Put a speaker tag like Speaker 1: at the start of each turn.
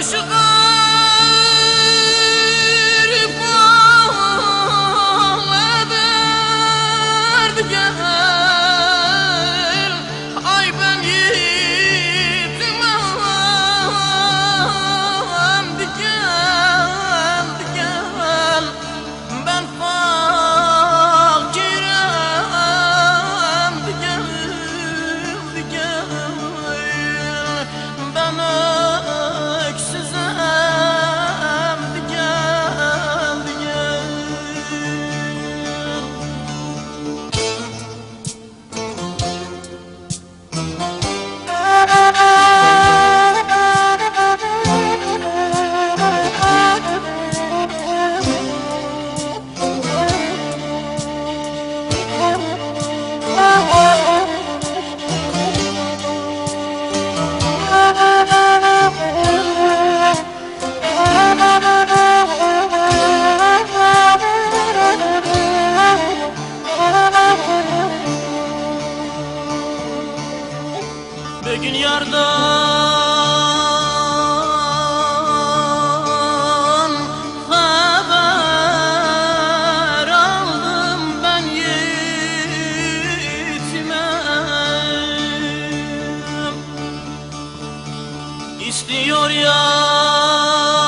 Speaker 1: 师哥 gün yardan haber aldım ben gitmem. İstiyor ya